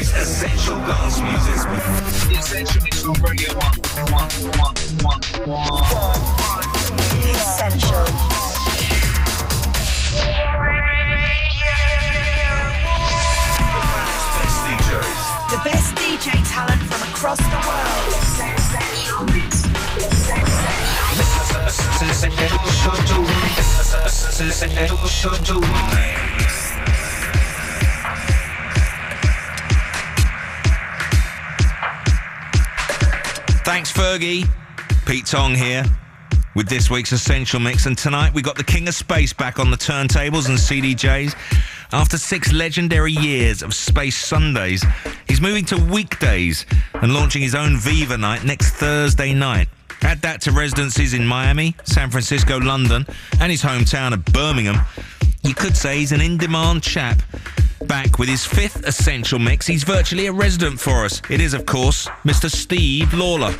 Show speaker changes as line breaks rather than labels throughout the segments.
Essential Dance Music. The Essential Mix on Radio 1. 1, 1, 1, 1.
Essential. The best DJ talent from across the world. Essential Mix.
Essential Mix.
Thanks, Fergie. Pete Tong here with this week's Essential Mix. And tonight we got the King of Space back on the turntables and CDJs. After six legendary years of Space Sundays, he's moving to weekdays and launching his own Viva night next Thursday night. Add that to residencies in Miami, San Francisco, London, and his hometown of Birmingham. You could say he's an in demand chap. Back with his fifth essential mix, he's virtually a resident for us. It is, of course, Mr. Steve Lawler.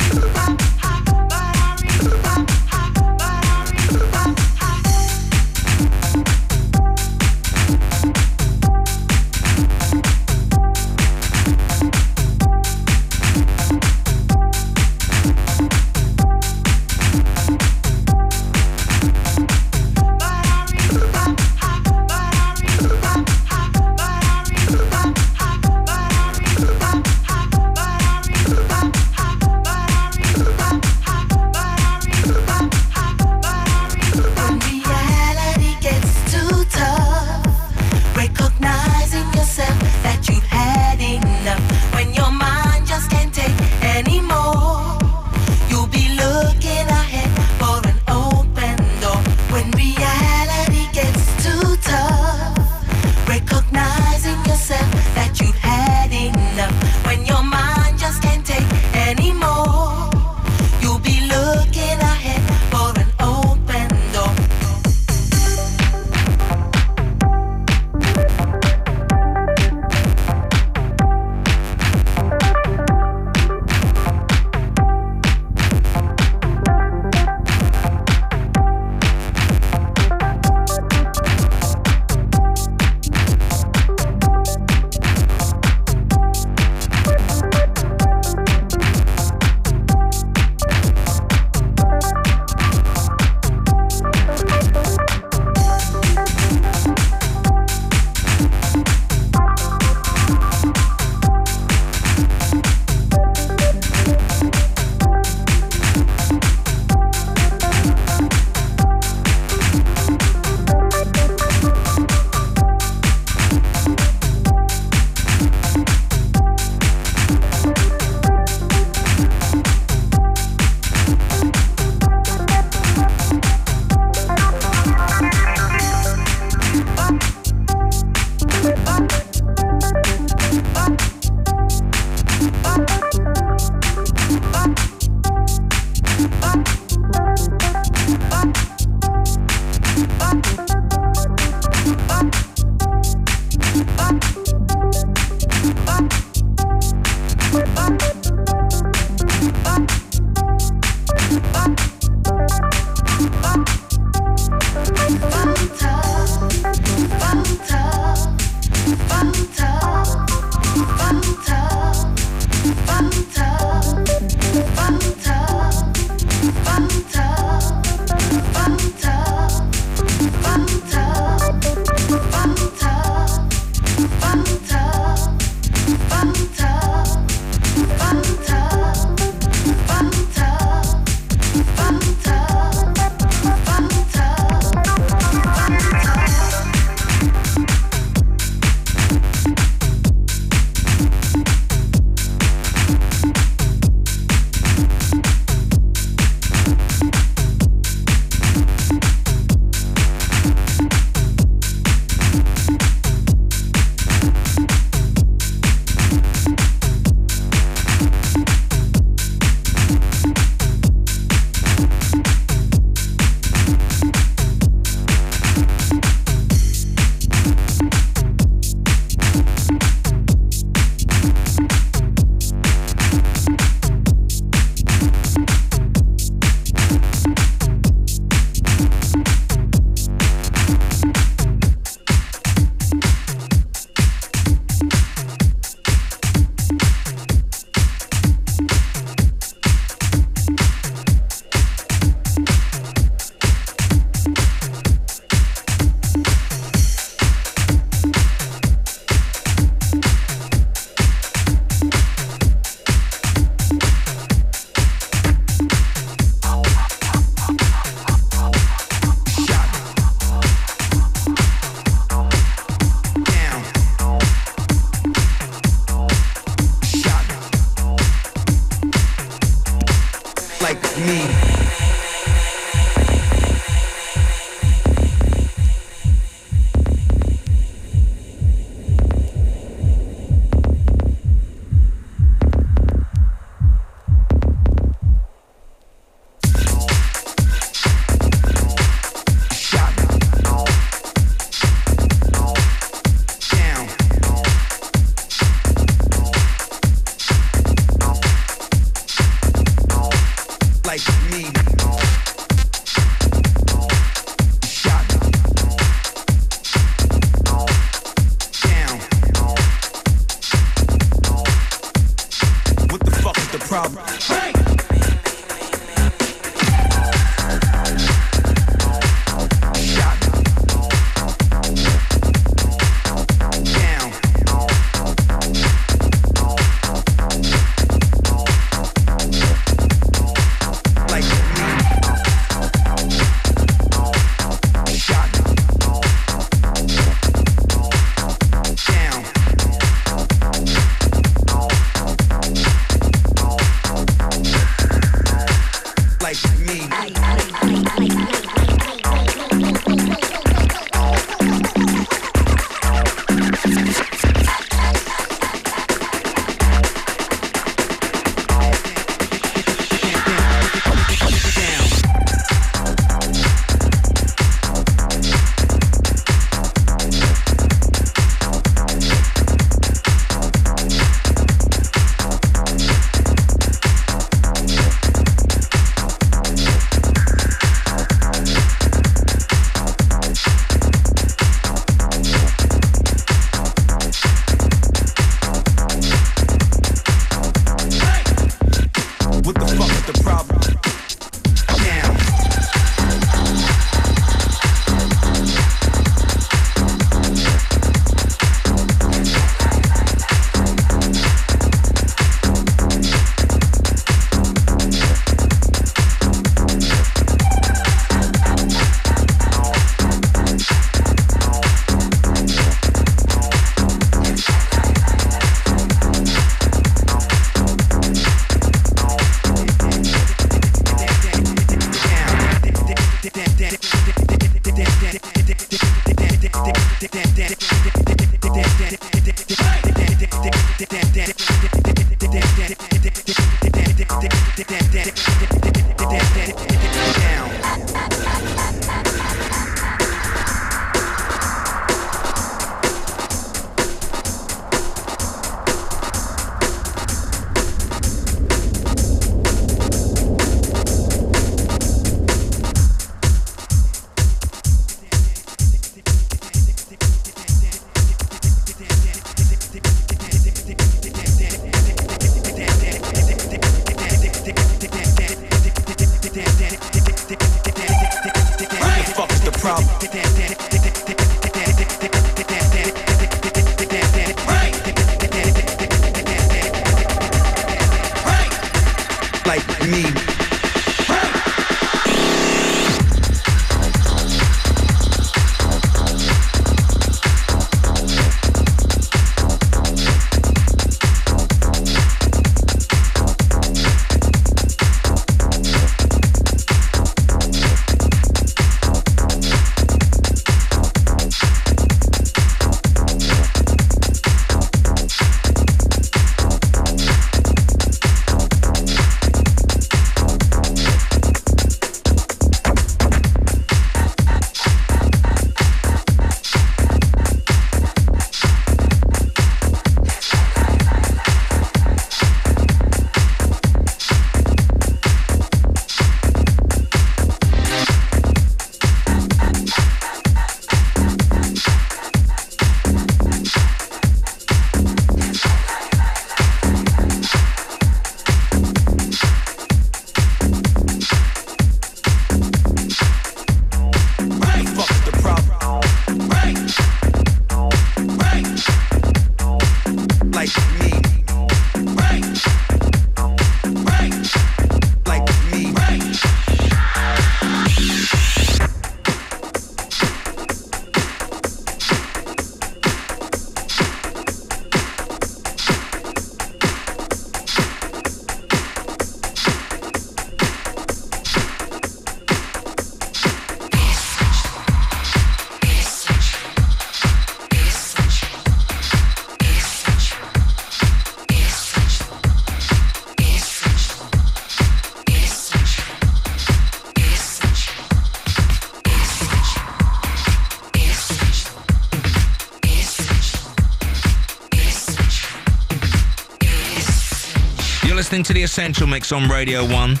listening to The Essential Mix on Radio 1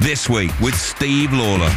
this week with Steve Lawler.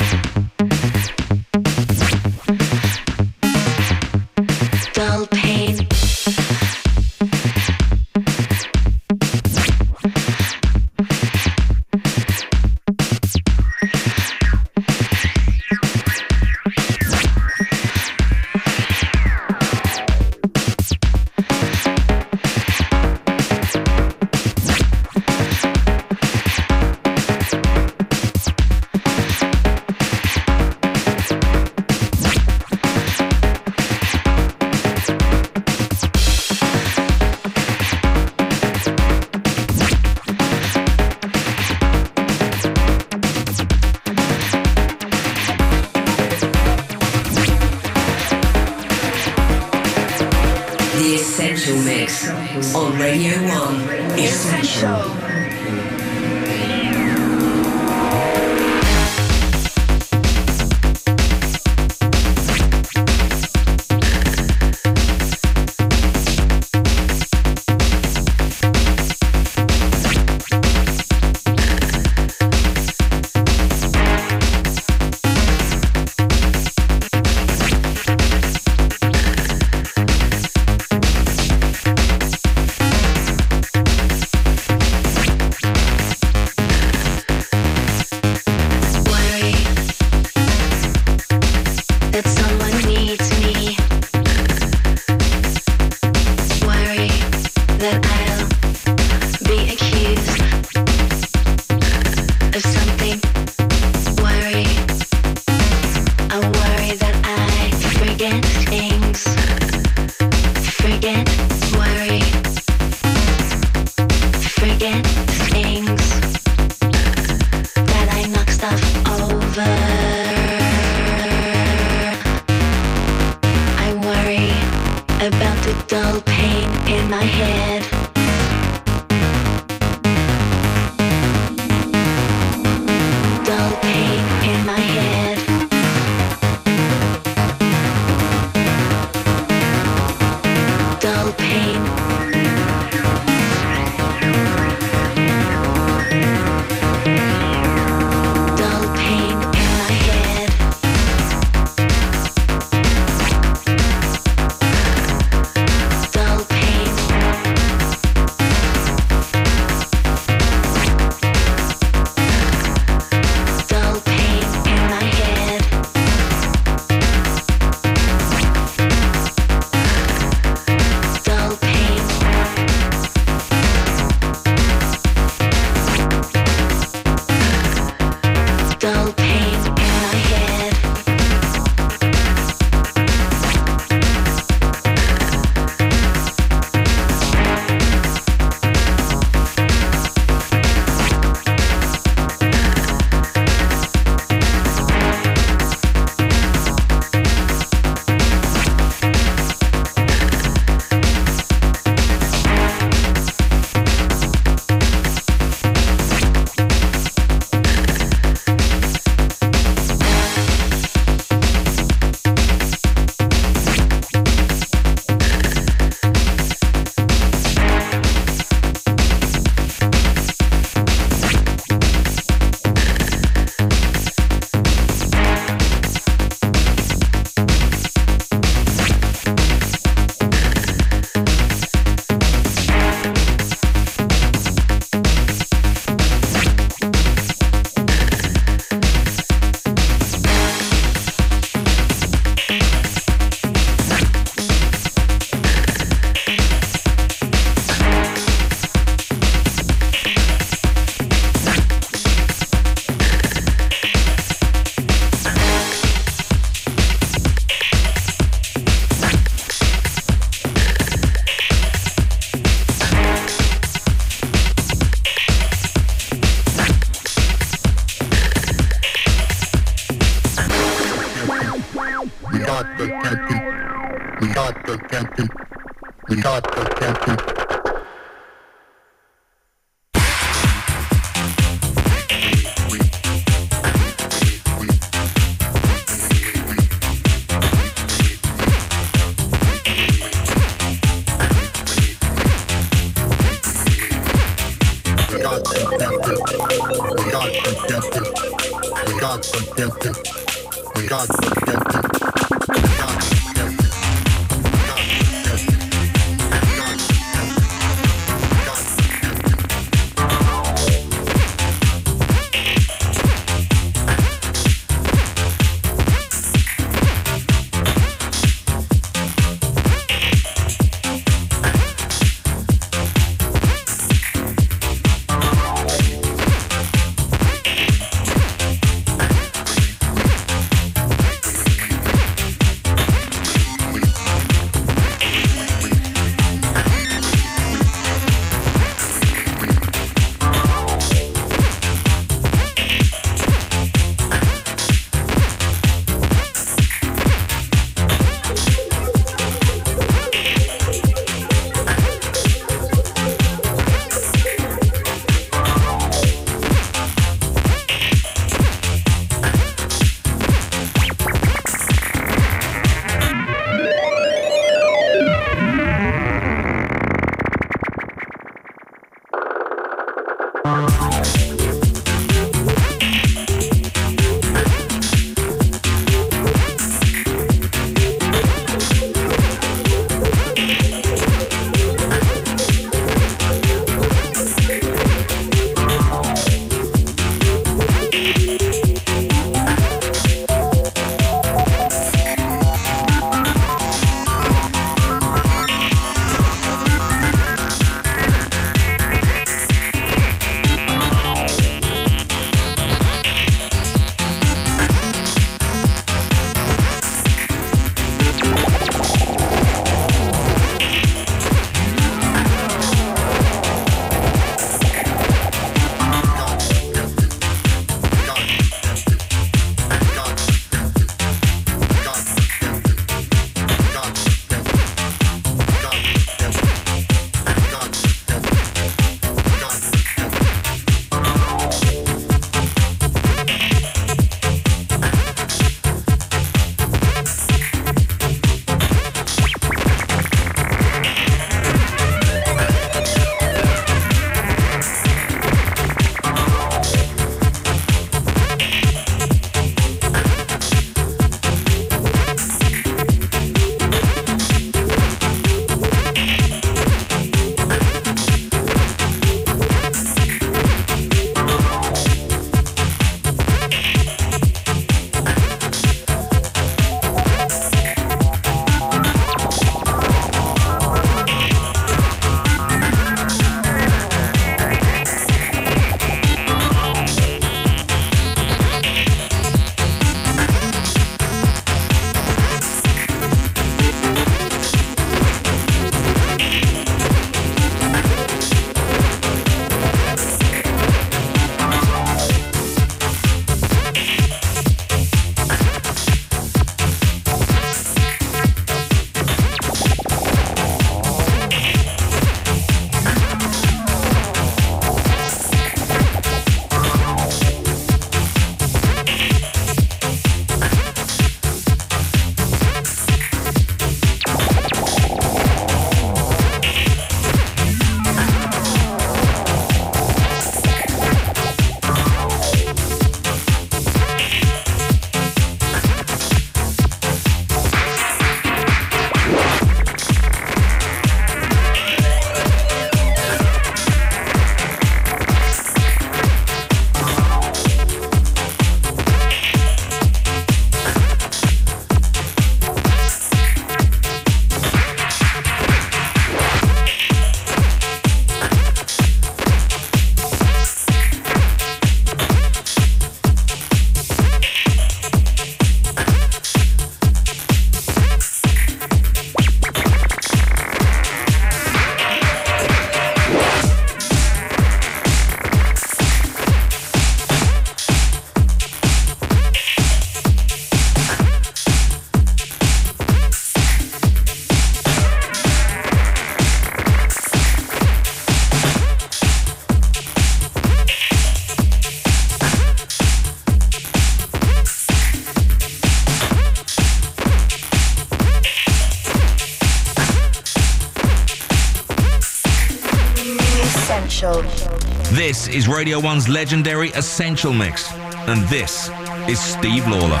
Is Radio 1's legendary Essential Mix. And this is Steve Lawler.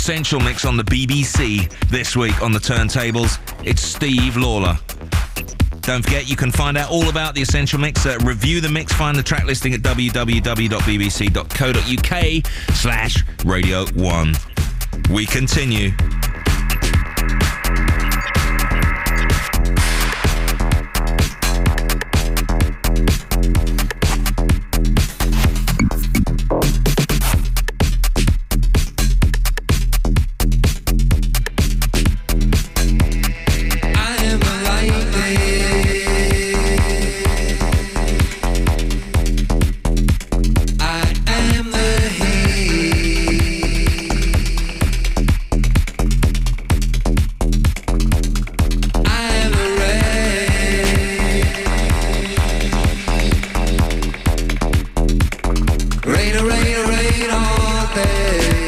Essential Mix on the BBC. This week on the turntables, it's Steve Lawler. Don't forget, you can find out all about the Essential Mix, uh, review the mix, find the track listing at www.bbc.co.uk slash Radio 1. We continue.
All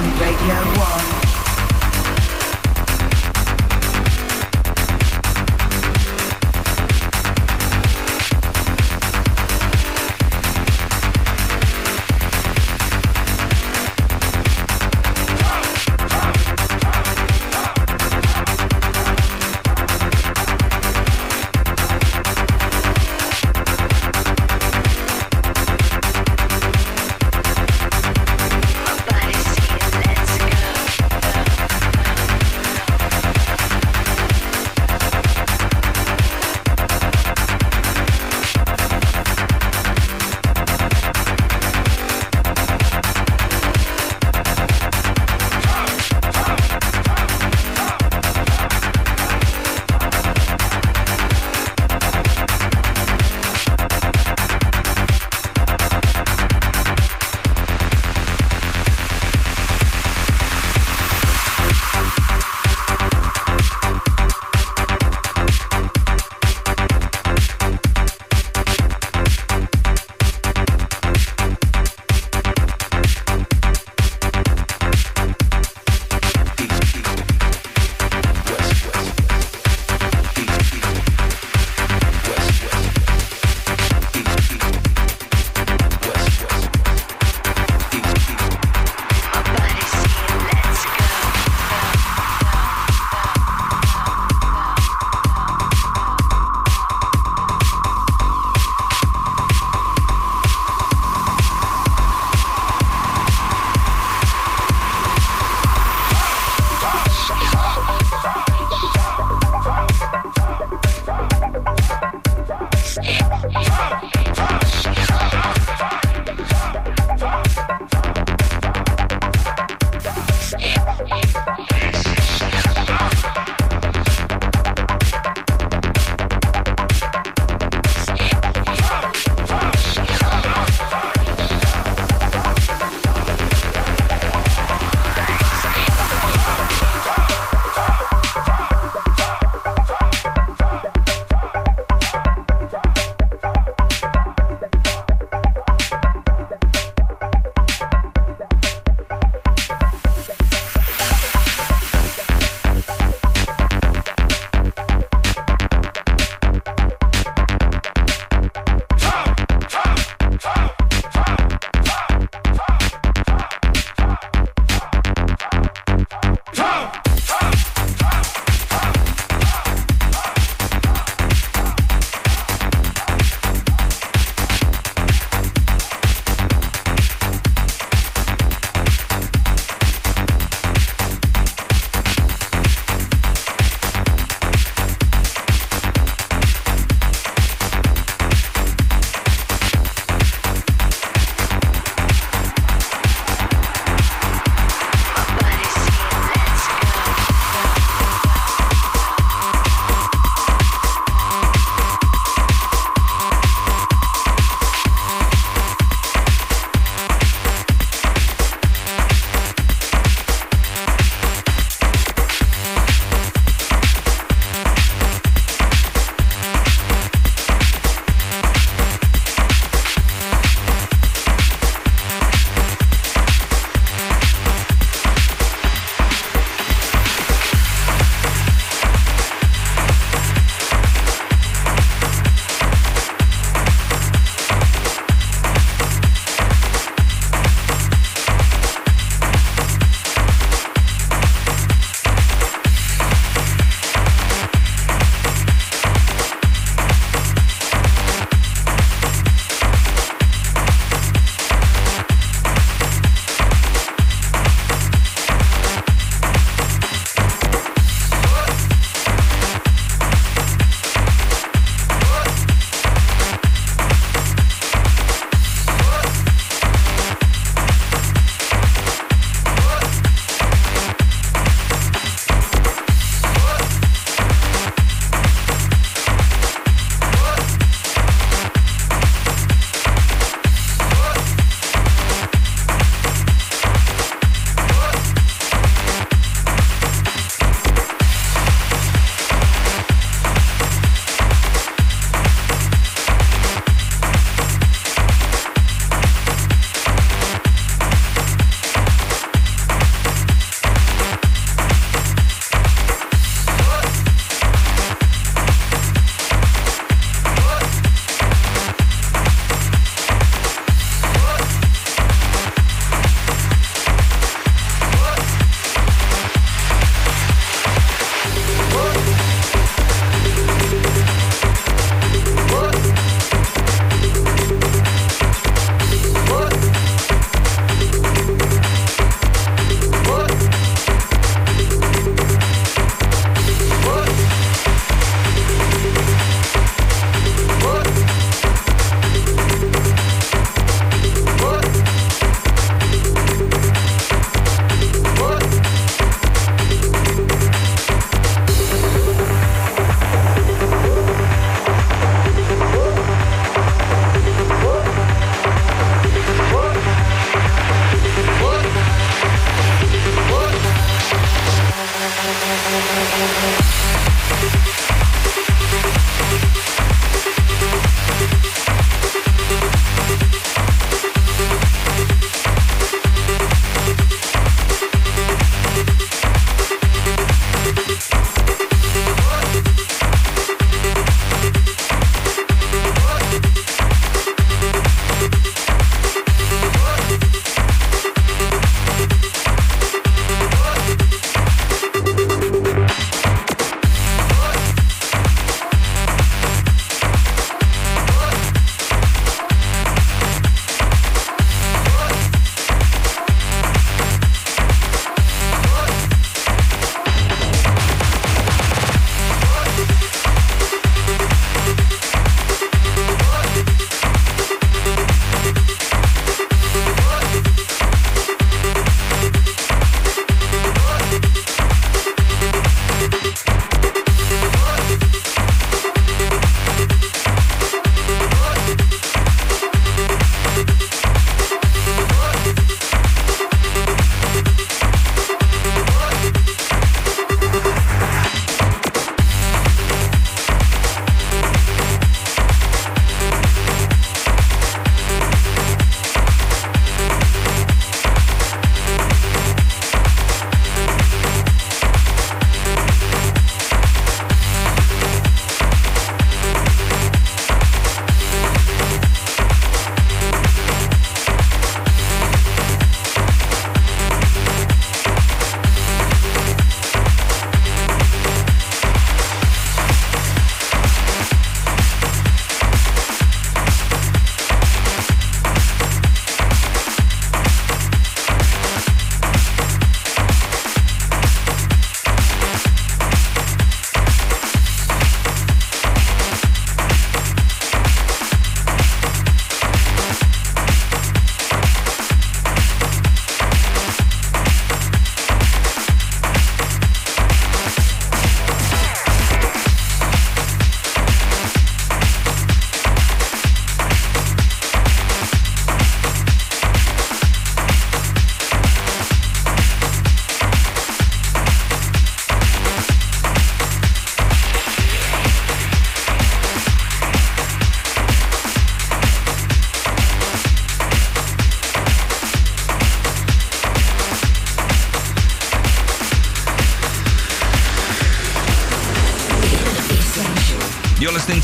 on Radio 1.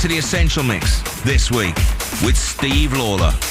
To the Essential Mix this week with Steve Lawler.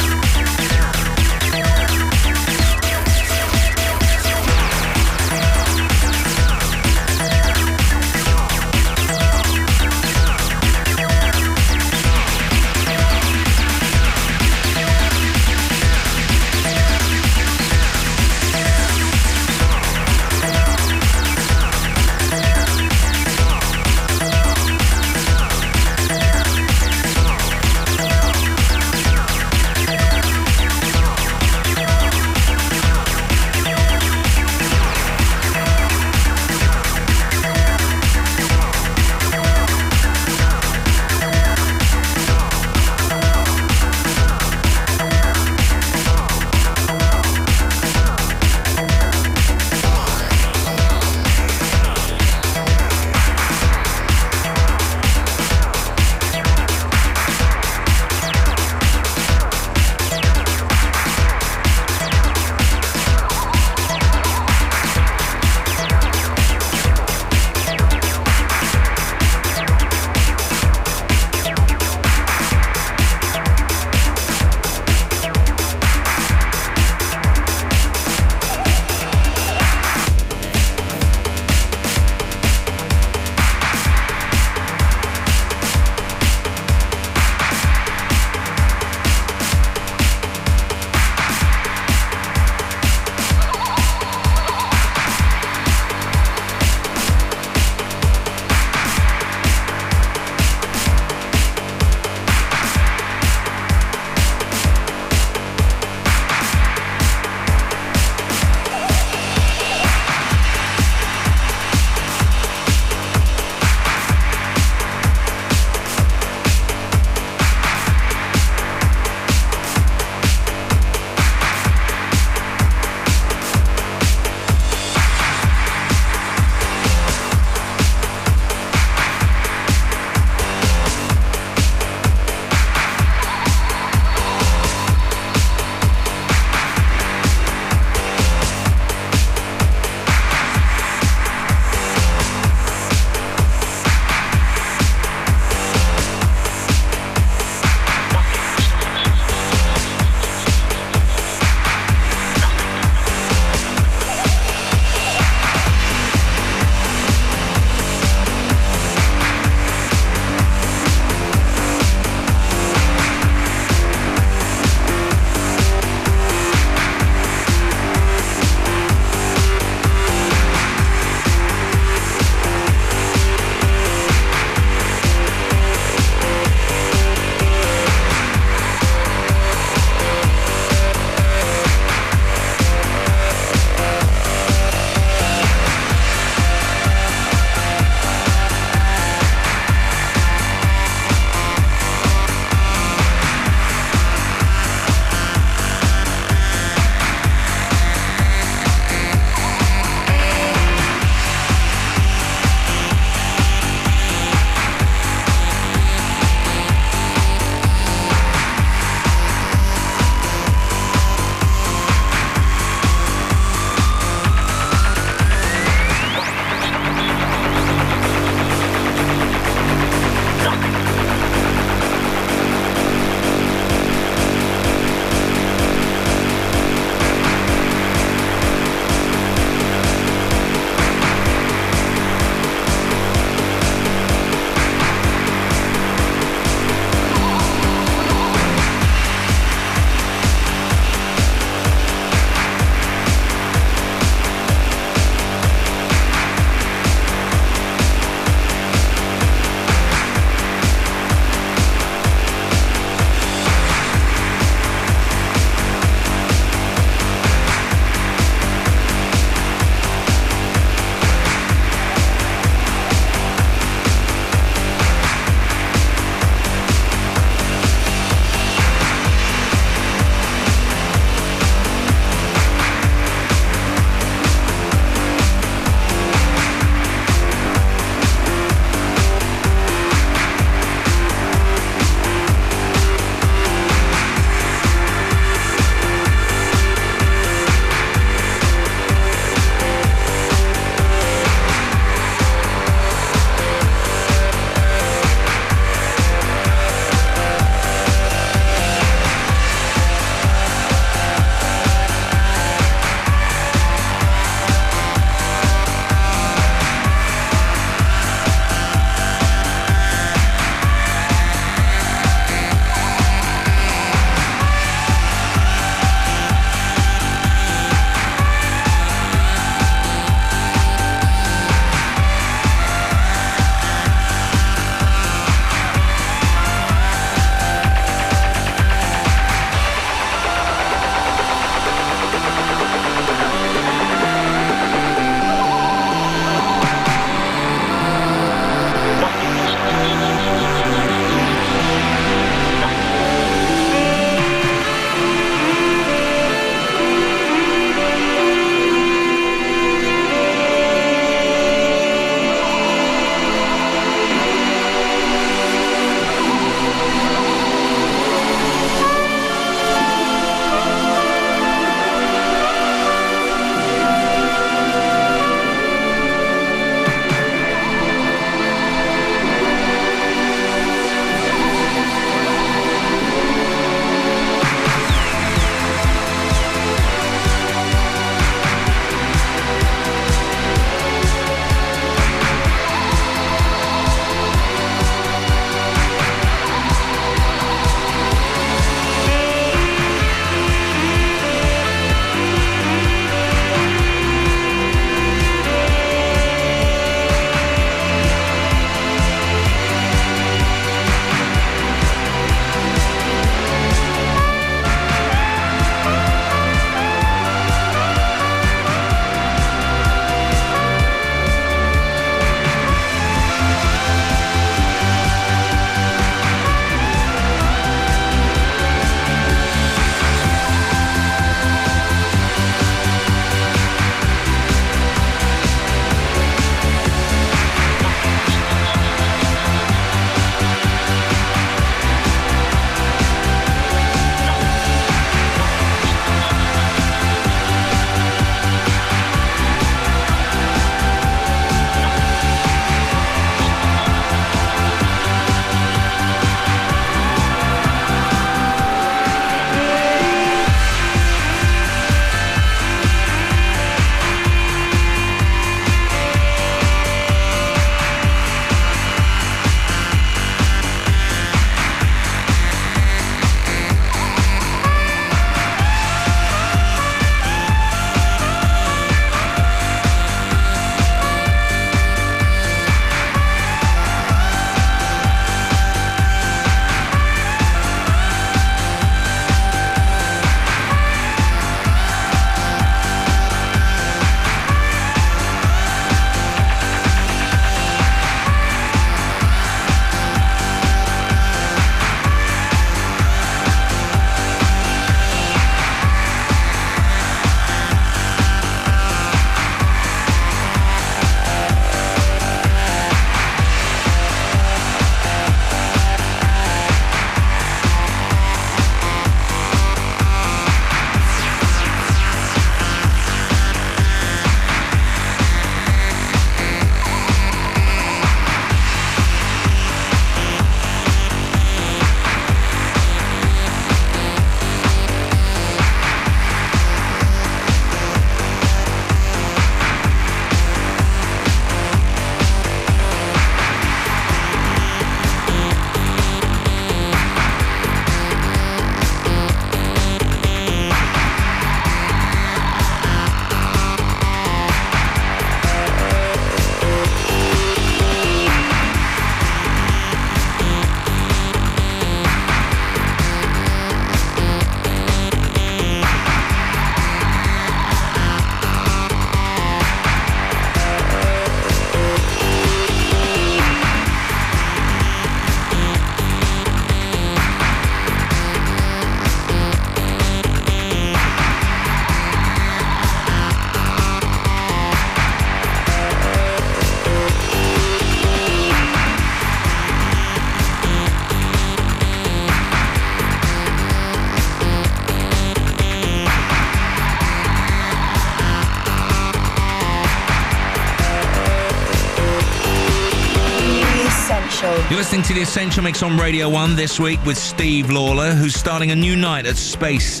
Listening to the Essential Mix on Radio 1 this week with Steve Lawler, who's starting a new night at Space.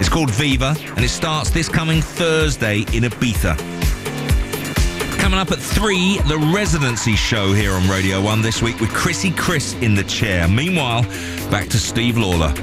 It's called Viva, and it starts this coming Thursday in Ibiza. Coming up at 3, the residency show here on Radio 1 this week with Chrissy Chris in the chair. Meanwhile, back to Steve Lawler.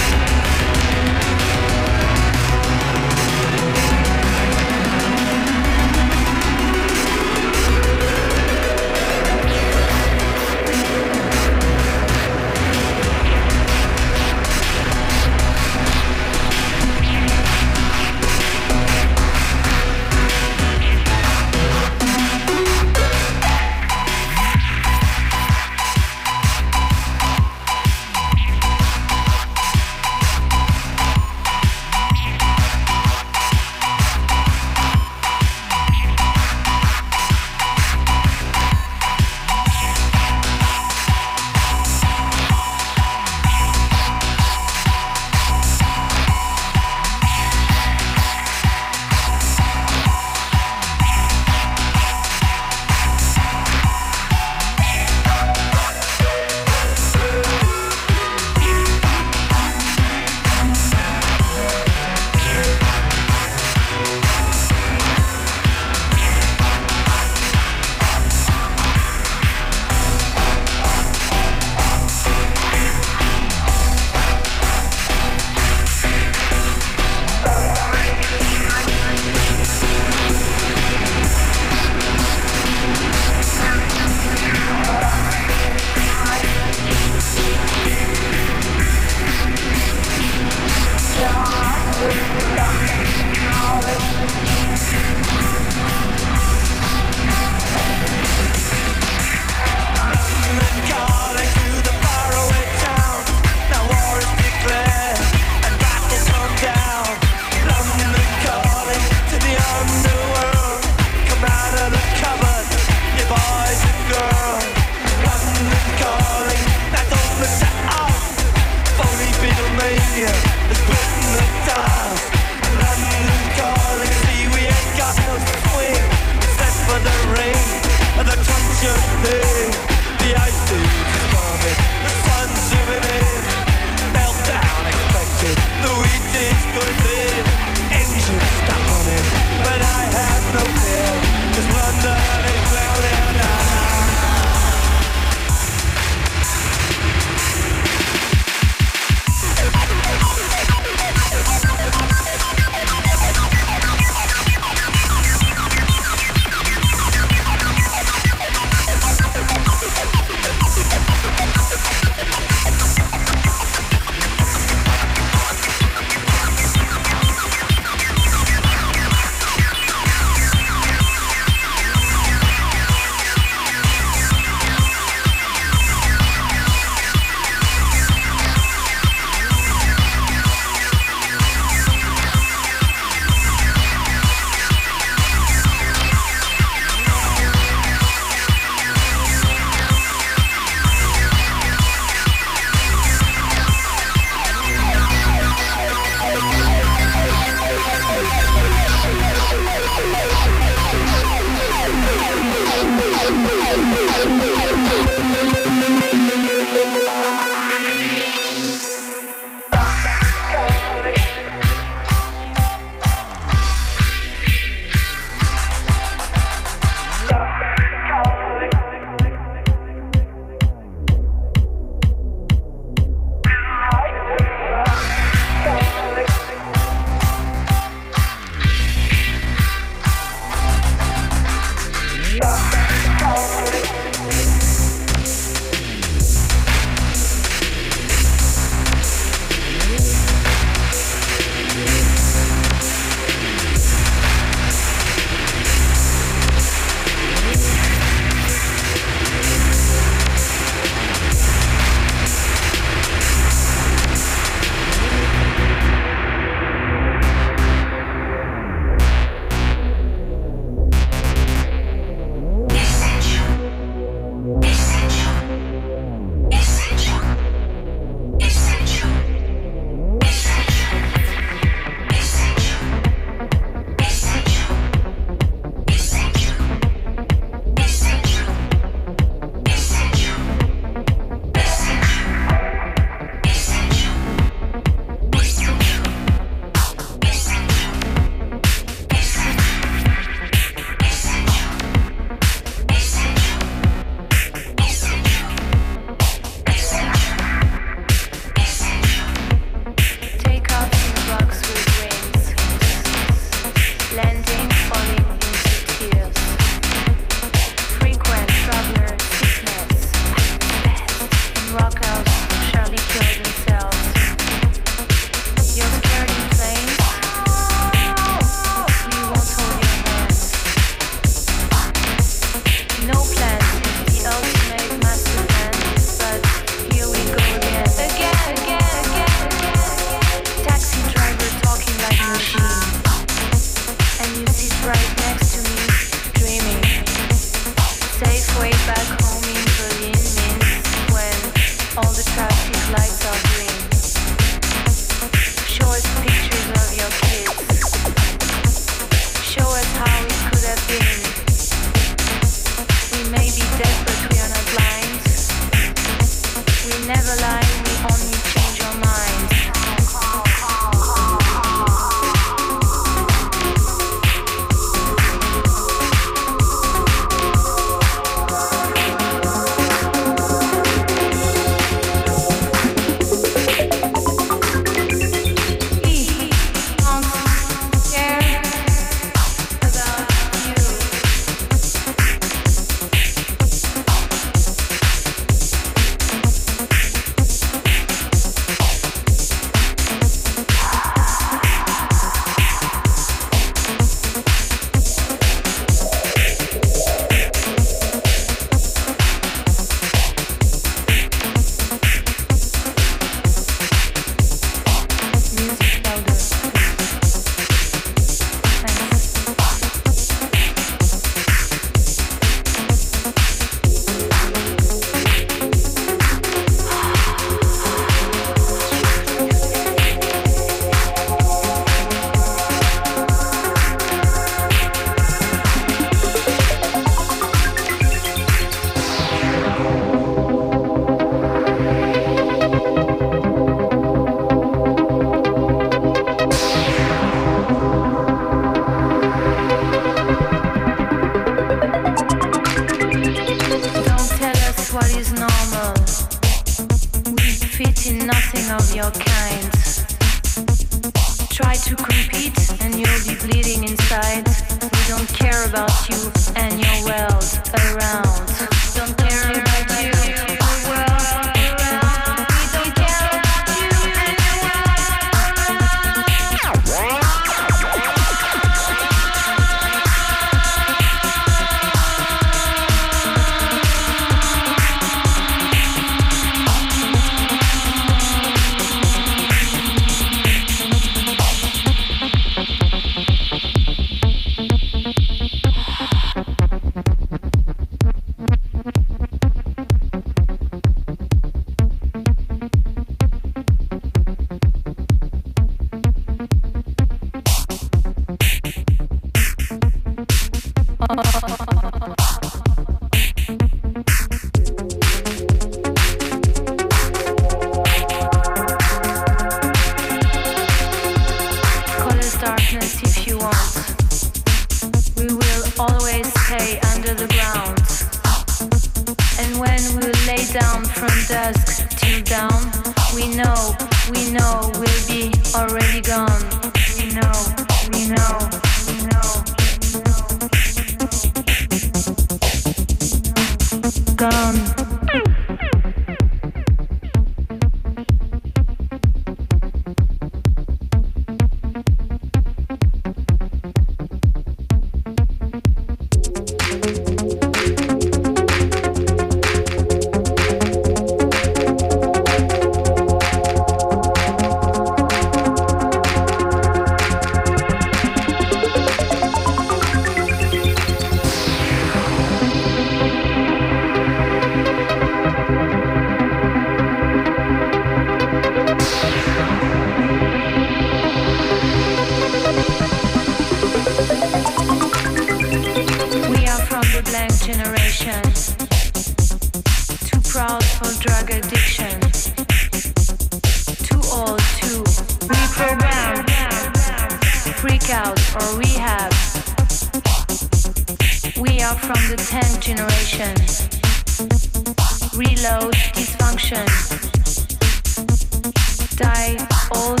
die old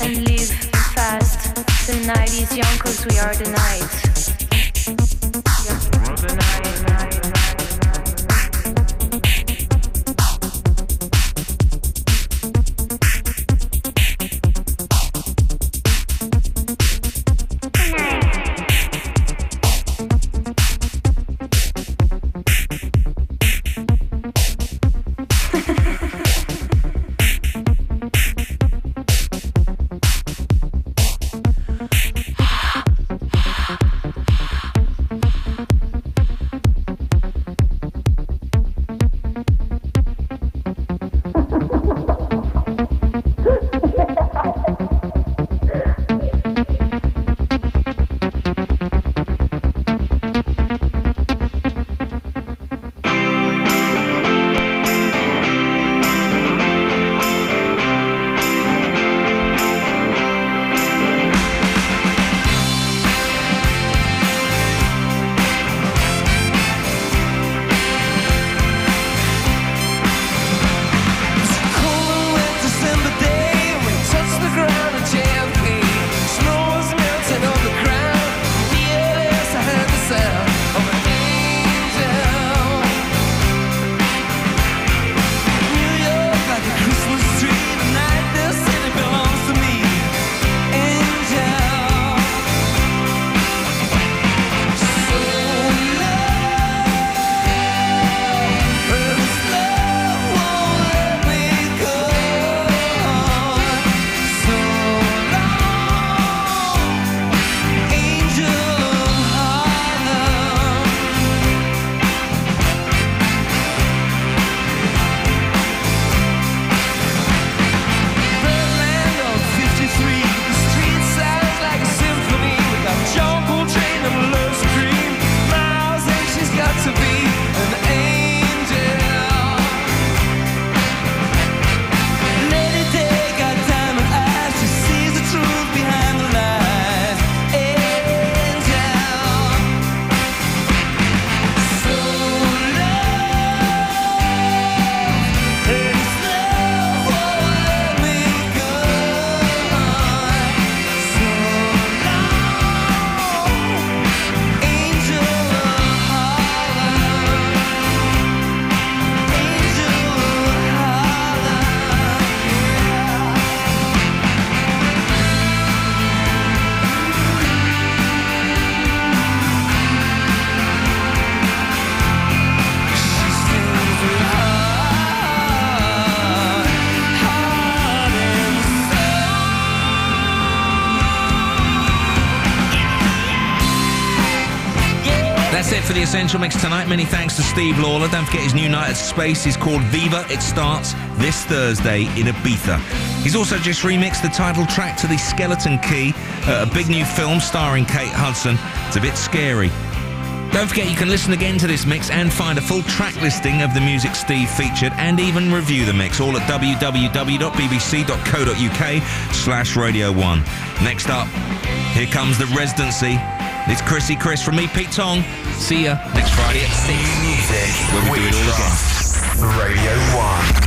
and live fast. The night is young cause we are the night.
Essential Mix tonight. Many thanks to Steve Lawler. Don't forget his new night at Space is called Viva. It starts this Thursday in Ibiza. He's also just remixed the title track to the Skeleton Key, uh, a big new film starring Kate Hudson. It's a bit scary. Don't forget you can listen again to this mix and find a full track listing of the music Steve featured and even review the mix all at www.bbc.co.uk slash Radio 1. Next up, here comes the residency. It's Chrissy Chris from me, Pete Tong. See ya next Friday at 6.
Music
When we do it all again.
Radio 1.